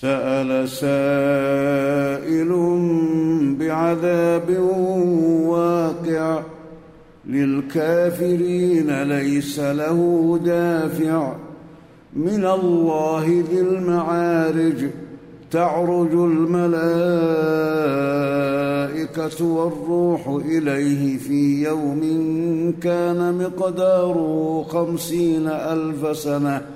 سأل سائل بعذاب واقع للكافرين ليس له دافع من الله ذي المعارج تعرج الملائكة والروح إليه في يوم كان مقداره خمسين ألف سنة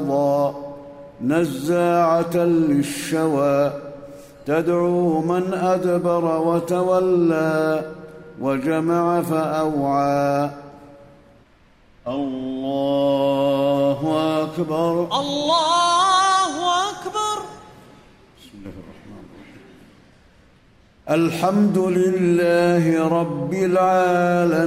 لظى نزاعة للشوى تدعو من أدبر وتولى وجمع فأوعى. الله أكبر. الله أكبر. بسم الله الرحمن الرحيم. الحمد لله رب العالمين.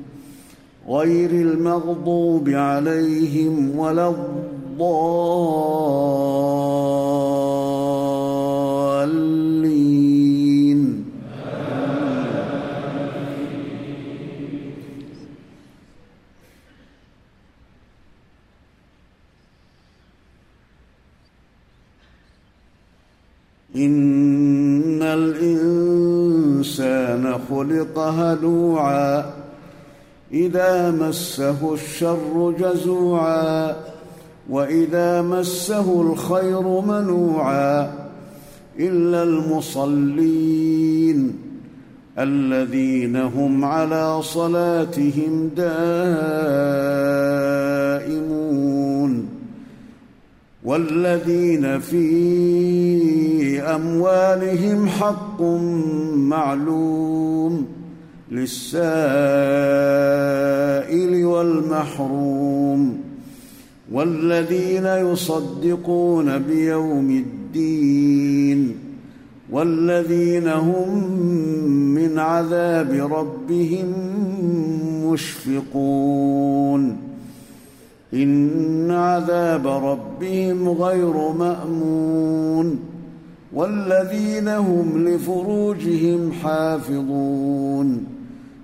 غير المغضوب عليهم ولا الضالين. ان الانسان خلق هلوعا إذا مسه الشر جزوعا وإذا مسه الخير منوعا إلا المصلين الذين هم على صلاتهم دائمون والذين في أموالهم حق معلوم للسائل والمحروم والذين يصدقون بيوم الدين والذين هم من عذاب ربهم مشفقون إن عذاب ربهم غير مأمون والذين هم لفروجهم حافظون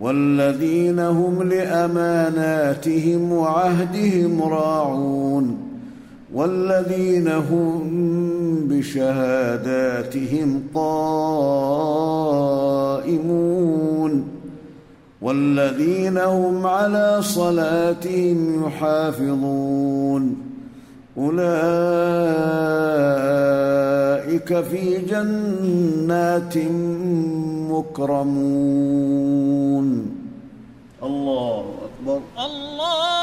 والذين هم لأماناتهم وعهدهم راعون والذين هم بشهاداتهم قائمون والذين هم على صلاتهم يحافظون أولئك في جنات مكرمون. الله أكبر. الله